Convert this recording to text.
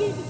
Give